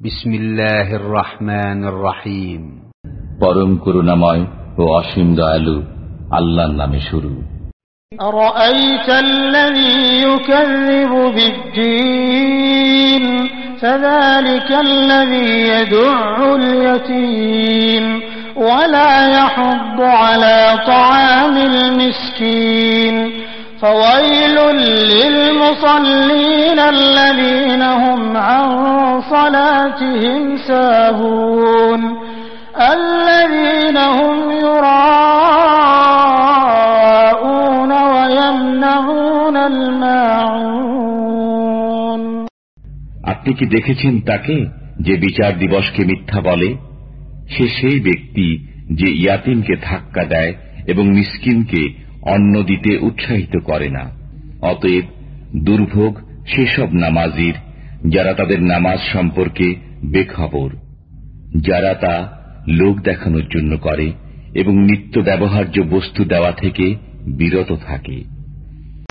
بسم الله الرحمن الرحيم পরম করুণাময় ও অসীম দয়ালু আল্লাহর নামে শুরু أرأيت الذي يكذب بالدين فذلك الذي يدع اليتيم ولا يحض على طعام المسكين فويل للمصلين الذين هم عن صلاتهم ساهون الذين هم يراءون ويمنعون الماعون আপনি কি দেখেছেন তাকে যে বিচার দিবসকে মিথ্যা বলে সে সেই ব্যক্তি যে ইয়াতিমকে ধাক্কা দেয় এবং মিসকিনকে অন্ন দিতে উৎসাহিত করে না অতএব দুর্ভোগ সেসব নামাজির যারা তাদের নামাজ সম্পর্কে বেখবর, যারা তা লোক দেখানোর জন্য করে এবং নিত্য ব্যবহার্য বস্তু দেওয়া থেকে বিরত থাকে।